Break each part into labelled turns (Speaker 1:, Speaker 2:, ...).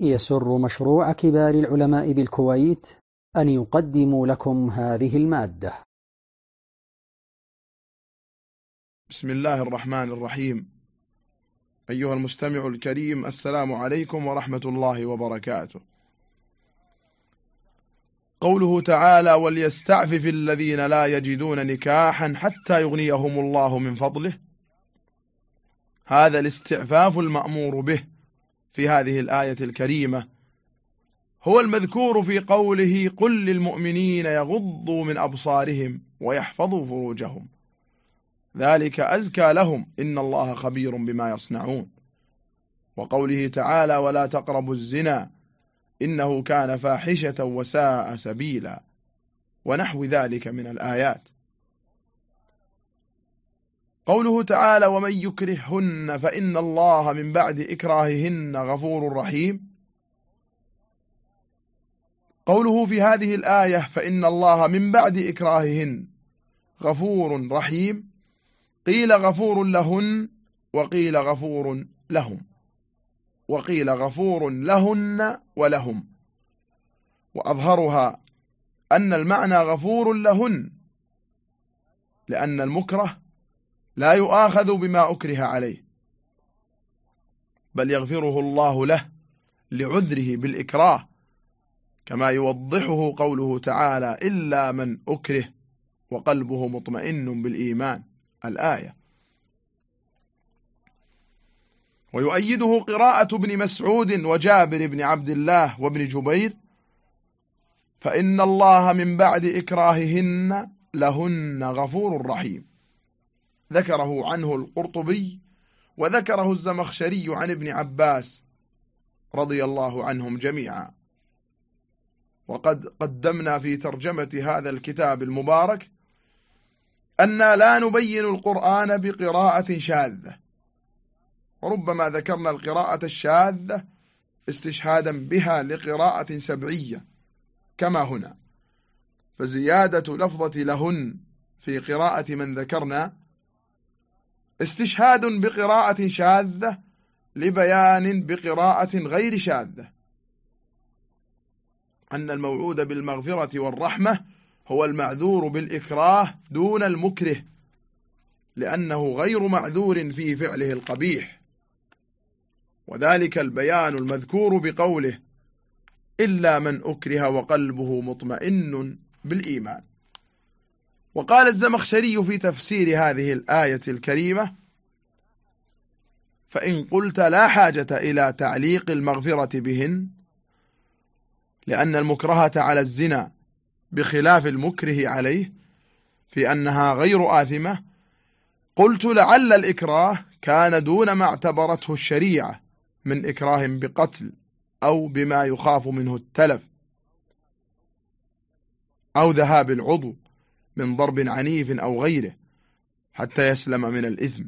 Speaker 1: يسر مشروع كبار العلماء بالكويت أن يقدم لكم هذه المادة.
Speaker 2: بسم الله الرحمن الرحيم. أيها المستمع الكريم السلام عليكم ورحمة الله وبركاته. قوله تعالى وليستعفف الذين لا يجدون نكاحا حتى يغنيهم الله من فضله. هذا الاستعفاف المأمور به. في هذه الآية الكريمة. هو المذكور في قوله قل للمؤمنين يغضوا من أبصارهم ويحفظوا فروجهم. ذلك أزكى لهم. إن الله خبير بما يصنعون. وقوله تعالى ولا تقربوا الزنا. إنه كان فاحشة وساء سبيلا. ونحو ذلك من الآيات. قوله تعالى ومن يكرههن فإن الله من بعد إكراههن غفور رحيم. قوله في هذه الآية فإن الله من بعد إكراههن غفور رحيم. قيل غفور لهن وقيل غفور لهم. وقيل غفور لهن ولهم. وأظهرها أن المعنى غفور لهن لأن المكره لا يؤاخذ بما أكره عليه بل يغفره الله له لعذره بالإكراه كما يوضحه قوله تعالى إلا من أكره وقلبه مطمئن بالإيمان. الآية. ويؤيده قراءة ابن مسعود وجابر بن عبد الله وابن جبير فإن الله من بعد إكراههن لهن غفور رحيم. ذكره عنه القرطبي وذكره الزمخشري عن ابن عباس رضي الله عنهم جميعا. وقد قدمنا في ترجمة هذا الكتاب المبارك أن لا نبين القرآن بقراءة شاذة. وربما ذكرنا القراءة الشاذة استشهادا بها لقراءة سبعية كما هنا. فزيادة لفظة لهن في قراءة من ذكرنا استشهاد بقراءة شاذة لبيان بقراءة غير شاذة. أن الموعود بالمغفرة والرحمة هو المعذور بالإكراه دون المكره لأنه غير معذور في فعله القبيح. وذلك البيان المذكور بقوله إلا من أكره وقلبه مطمئن بالإيمان. وقال الزمخشري في تفسير هذه الآية الكريمة فإن قلت لا حاجة إلى تعليق المغفرة بهن لأن المكرهة على الزنا بخلاف المكره عليه في أنها غير آثمة قلت لعل الإكراه كان دون ما اعتبرته الشريعة من إكراه بقتل أو بما يخاف منه التلف أو ذهاب العضو. من ضرب عنيف أو غيره حتى يسلم من الإثم.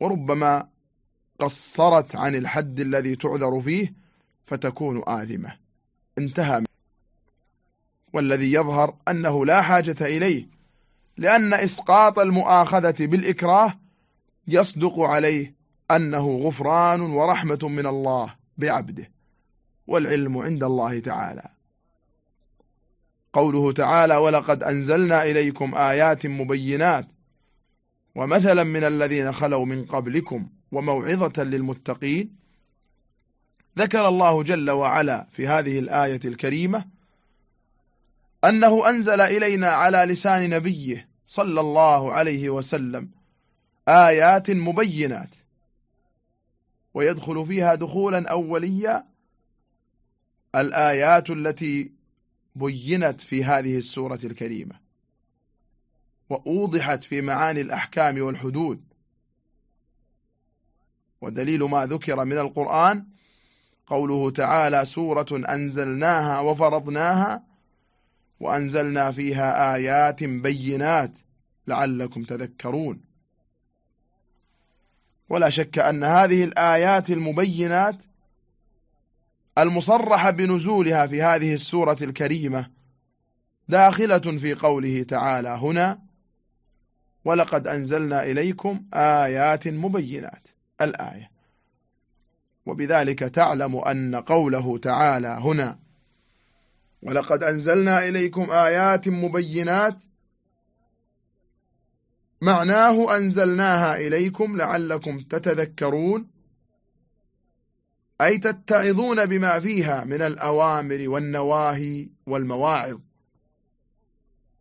Speaker 2: وربما قصرت عن الحد الذي تعذر فيه فتكون آثمة. انتهى والذي يظهر أنه لا حاجة إليه لأن إسقاط المؤاخذة بالإكراه يصدق عليه أنه غفران ورحمة من الله بعبده والعلم عند الله تعالى. قوله تعالى ولقد أنزلنا إليكم آيات مبينات ومثلا من الذين خلوا من قبلكم وموعظة للمتقين ذكر الله جل وعلا في هذه الآية الكريمة أنه أنزل إلينا على لسان نبيه صلى الله عليه وسلم آيات مبينات ويدخل فيها دخولا أوليا الآيات التي بينت في هذه السورة الكريمة وأوضحت في معاني الأحكام والحدود. ودليل ما ذكر من القرآن قوله تعالى سورة أنزلناها وفرضناها وأنزلنا فيها آيات بينات لعلكم تذكرون. ولا شك أن هذه الآيات المبينات المصرح بنزولها في هذه السورة الكريمة داخلة في قوله تعالى هنا ولقد أنزلنا إليكم آيات مبينات الآية. وبذلك تعلم أن قوله تعالى هنا ولقد أنزلنا إليكم آيات مبينات معناه أنزلناها إليكم لعلكم تتذكرون أي تتعظون بما فيها من الأوامر والنواهي والمواعظ.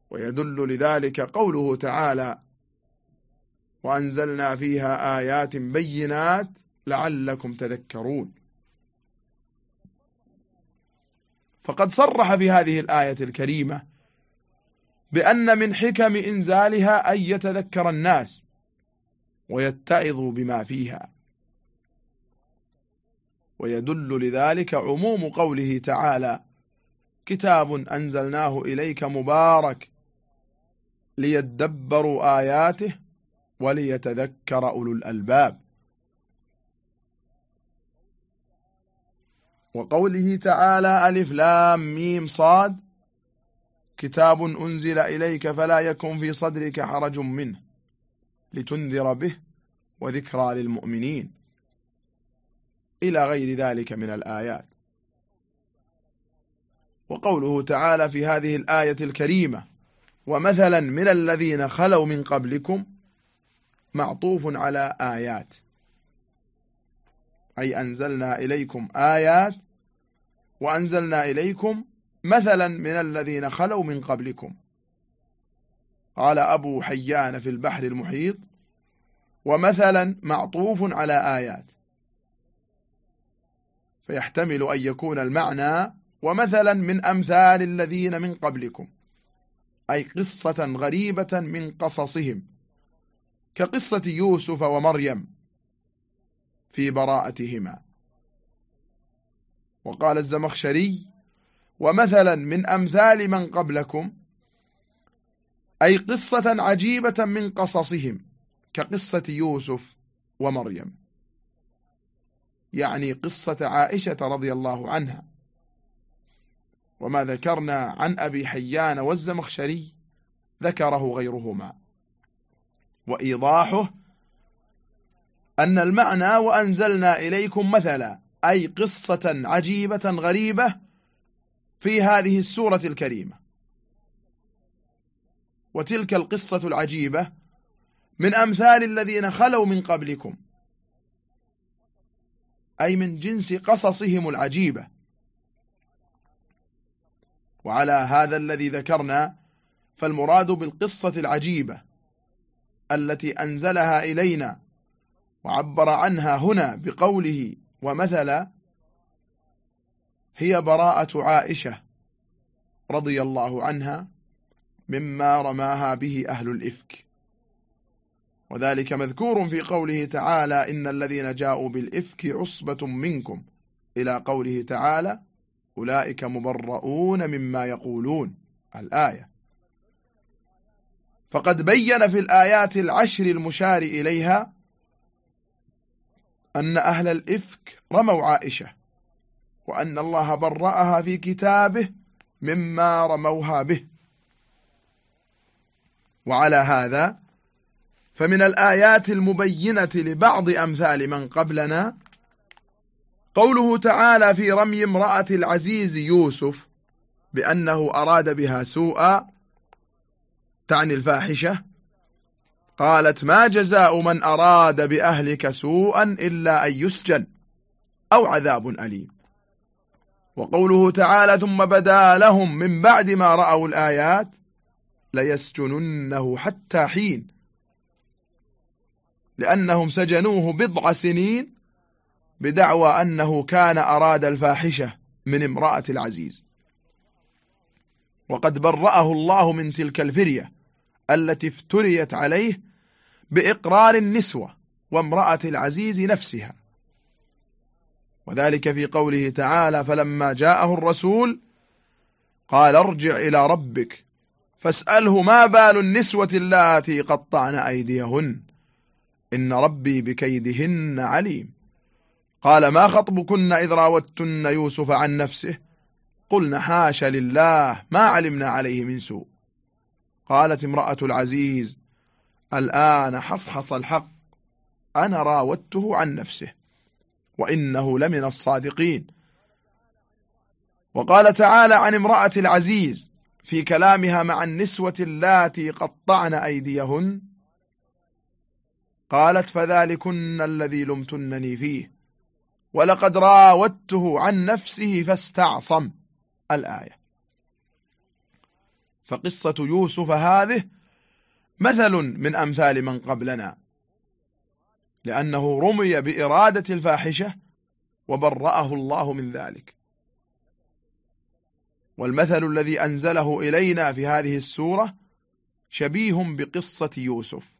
Speaker 2: ويدل لذلك قوله تعالى وأنزلنا فيها آيات بينات لعلكم تذكرون. فقد صرح في هذه الآية الكريمة بأن من حكم إنزالها أن يتذكر الناس ويتعظوا بما فيها. ويدل لذلك عموم قوله تعالى كتاب أنزلناه إليك مبارك ليدبروا آياته وليتذكر أولو الألباب. وقوله تعالى ألف لام ميم صاد كتاب أنزل إليك فلا يكن في صدرك حرج منه لتنذر به وذكرى للمؤمنين. إلى غير ذلك من الآيات. وقوله تعالى في هذه الآية الكريمة ومثلا من الذين خلوا من قبلكم معطوف على آيات. أي أنزلنا إليكم آيات وأنزلنا إليكم مثلا من الذين خلوا من قبلكم. قال أبو حيان في البحر المحيط ومثلا معطوف على آيات. فيحتمل أن يكون المعنى ومثلا من أمثال الذين من قبلكم أي قصة غريبة من قصصهم كقصة يوسف ومريم في براءتهما. وقال الزمخشري ومثلا من أمثال من قبلكم أي قصة عجيبة من قصصهم كقصة يوسف ومريم. يعني قصة عائشة رضي الله عنها. وما ذكرنا عن أبي حيان والزمخشري ذكره غيرهما. وإيضاحه أن المعنى وأنزلنا إليكم مثلا أي قصة عجيبة غريبة في هذه السورة الكريمة. وتلك القصة العجيبة من أمثال الذين خلوا من قبلكم. أي من جنس قصصهم العجيبة. وعلى هذا الذي ذكرنا فالمراد بالقصة العجيبة التي أنزلها إلينا وعبر عنها هنا بقوله ومثل هي براءة عائشة رضي الله عنها مما رماها به أهل الإفك. وذلك مذكور في قوله تعالى إن الذين جاءوا بالإفك عصبة منكم إلى قوله تعالى أولئك مبرؤون مما يقولون الآية. فقد بين في الآيات العشر المشار إليها أن أهل الإفك رموا عائشة وأن الله برأها في كتابه مما رموها به. وعلى هذا فمن الآيات المبينة لبعض أمثال من قبلنا قوله تعالى في رمي امرأة العزيز يوسف بأنه أراد بها سوءا تعني الفاحشة قالت ما جزاء من أراد بأهلك سوءا إلا أن يسجن أو عذاب أليم وقوله تعالى ثم بدا لهم من بعد ما رأوا الآيات ليسجننه حتى حين لأنهم سجنوه بضع سنين بدعوى أنه كان أراد الفاحشة من امرأة العزيز. وقد برأه الله من تلك الفرية التي افتريت عليه بإقرار النسوة وامرأة العزيز نفسها. وذلك في قوله تعالى فلما جاءه الرسول قال ارجع إلى ربك فاسأله ما بال النسوة اللاتي قطعن أيديهن إن ربي بكيدهن عليم. قال ما خطبكن إذ راوتن يوسف عن نفسه؟ قلنا حاش لله ما علمنا عليه من سوء. قالت امرأة العزيز الآن حصحص الحق أنا راودته عن نفسه وإنه لمن الصادقين. وقال تعالى عن امرأة العزيز في كلامها مع النسوة اللاتي قطعن أيديهن قالت فذلكن الذي لمتنني فيه. ولقد راودته عن نفسه فاستعصم. الآية. فقصة يوسف هذه مثل من أمثال من قبلنا. لأنه رمي بإرادة الفاحشة وبرأه الله من ذلك. والمثل الذي أنزله إلينا في هذه السورة شبيه بقصة يوسف.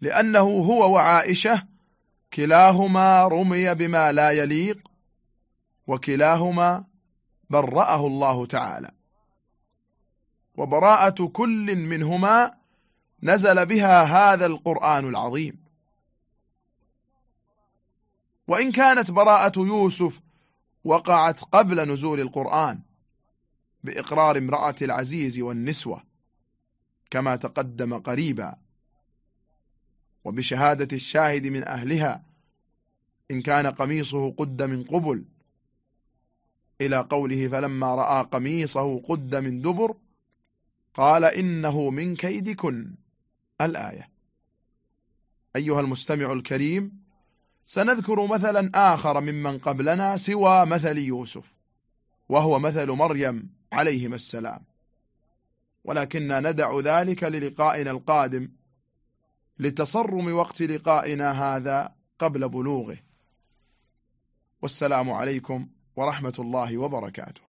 Speaker 2: لأنه هو وعائشة كلاهما رمي بما لا يليق وكلاهما برأه الله تعالى. وبراءة كل منهما نزل بها هذا القرآن العظيم. وإن كانت براءة يوسف وقعت قبل نزول القرآن بإقرار امرأة العزيز والنسوة كما تقدم قريبا وبشهادة الشاهد من أهلها إن كان قميصه قد من قبل. إلى قوله فلما رأى قميصه قد من دبر قال إنه من كيدكن. الآية. أيها المستمع الكريم سنذكر مثلا آخر ممن قبلنا سوى مثل يوسف وهو مثل مريم عليهما السلام. ولكننا ندع ذلك للقائنا القادم. لتصرم وقت لقائنا هذا قبل بلوغه. والسلام عليكم ورحمة الله وبركاته.